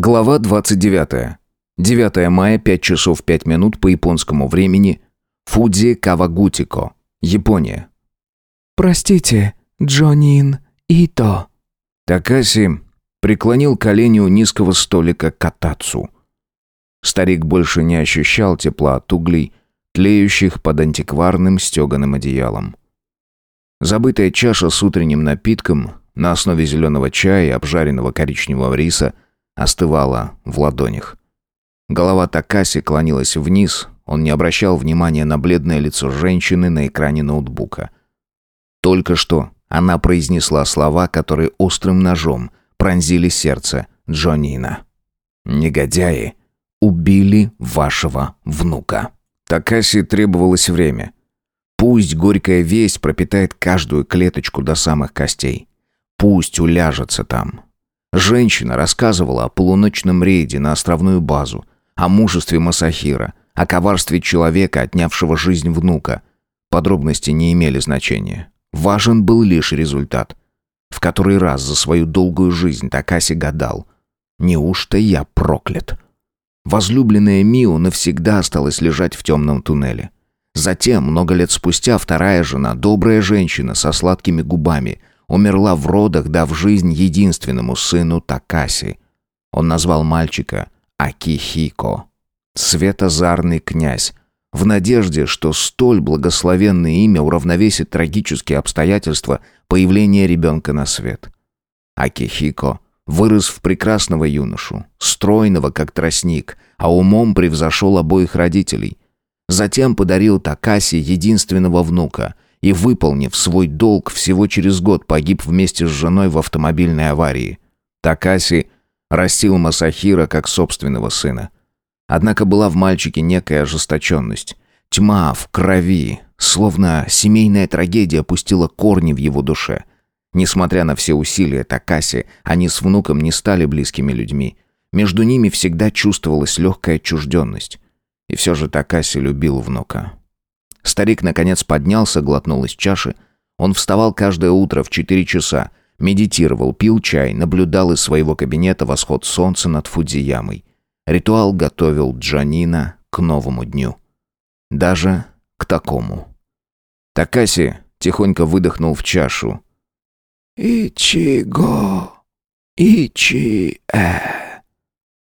Глава 29. 9 мая, 5 часов 5 минут по японскому времени. Фудзи Кавагутико, Япония. «Простите, Джонин Ито». Такаси преклонил колени у низкого столика катацу. Старик больше не ощущал тепла от углей, тлеющих под антикварным стеганым одеялом. Забытая чаша с утренним напитком на основе зеленого чая и обжаренного коричневого риса остывала в ладонях. Голова Такаси клонилась вниз, он не обращал внимания на бледное лицо женщины на экране ноутбука. Только что она произнесла слова, которые острым ножом пронзили сердце Джонина. «Негодяи убили вашего внука». Такаси требовалось время. Пусть горькая весть пропитает каждую клеточку до самых костей. Пусть уляжется там. Женщина рассказывала о полуночном рейде на островную базу, о мужестве Масахира, о коварстве человека, отнявшего жизнь внука. Подробности не имели значения. Важен был лишь результат. В который раз за свою долгую жизнь Такаси гадал. Неужто я проклят? Возлюбленная Мио навсегда осталась лежать в темном туннеле. Затем, много лет спустя, вторая жена, добрая женщина со сладкими губами, умерла в родах, дав жизнь единственному сыну Такаси. Он назвал мальчика Акихико, светозарный князь, в надежде, что столь благословенное имя уравновесит трагические обстоятельства появления ребенка на свет. Акихико вырос в прекрасного юношу, стройного, как тростник, а умом превзошел обоих родителей. Затем подарил Такаси единственного внука и, выполнив свой долг, всего через год погиб вместе с женой в автомобильной аварии. Такаси растил Масахира как собственного сына. Однако была в мальчике некая ожесточенность. Тьма в крови, словно семейная трагедия пустила корни в его душе. Несмотря на все усилия Такаси, они с внуком не стали близкими людьми. Между ними всегда чувствовалась легкая отчужденность. И все же Такаси любил внука. Старик наконец поднялся, глотнул из чаши. Он вставал каждое утро в четыре часа, медитировал, пил чай, наблюдал из своего кабинета восход солнца над Фудзиямой. Ритуал готовил Джанина к новому дню. Даже к такому. Такаси тихонько выдохнул в чашу. «Ичиго, ичи-э».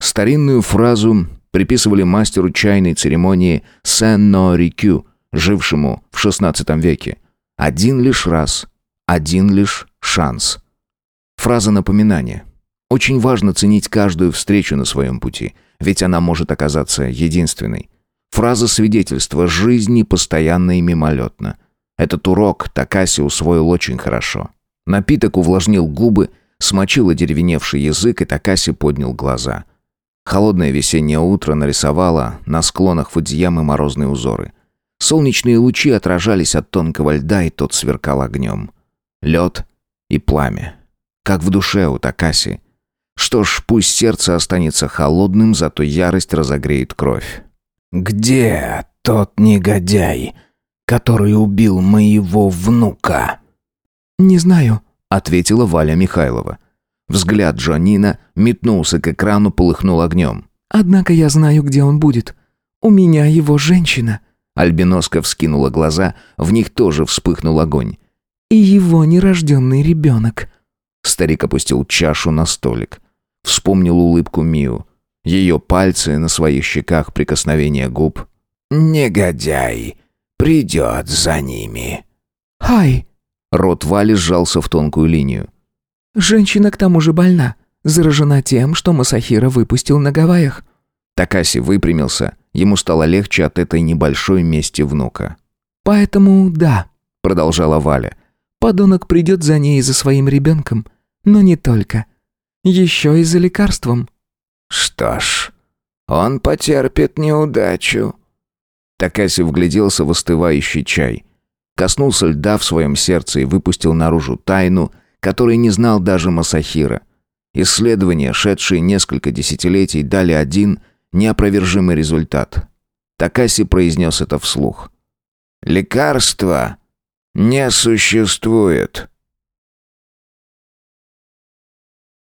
Старинную фразу приписывали мастеру чайной церемонии Сен-Но-Рикю, жившему в XVI веке. Один лишь раз, один лишь шанс. Фраза напоминания. Очень важно ценить каждую встречу на своем пути, ведь она может оказаться единственной. Фраза свидетельства жизни постоянно и мимолетно. Этот урок Такаси усвоил очень хорошо. Напиток увлажнил губы, смочил одеревеневший язык, и Такаси поднял глаза. Холодное весеннее утро нарисовало на склонах Фудзиямы морозные узоры. Солнечные лучи отражались от тонкого льда, и тот сверкал огнем. Лед и пламя. Как в душе у Такаси. Что ж, пусть сердце останется холодным, зато ярость разогреет кровь. «Где тот негодяй, который убил моего внука?» «Не знаю», — ответила Валя Михайлова. Взгляд Джонина метнулся к экрану, полыхнул огнем. «Однако я знаю, где он будет. У меня его женщина». Альбиноска вскинула глаза, в них тоже вспыхнул огонь. «И его нерожденный ребенок». Старик опустил чашу на столик. Вспомнил улыбку Мию. Ее пальцы на своих щеках, прикосновение губ. «Негодяй! Придет за ними!» «Хай!» Рот Вали сжался в тонкую линию. «Женщина к тому же больна. Заражена тем, что Масахира выпустил на Гавайях». Такаси выпрямился. Ему стало легче от этой небольшой мести внука. «Поэтому да», — продолжала Валя. «Подонок придет за ней и за своим ребенком. Но не только. Еще и за лекарством». «Что ж, он потерпит неудачу». Такаси вгляделся в остывающий чай. Коснулся льда в своем сердце и выпустил наружу тайну, которой не знал даже Масахира. Исследования, шедшие несколько десятилетий, дали один неопровержимый результат. Такаси произнес это вслух. «Лекарства не существует».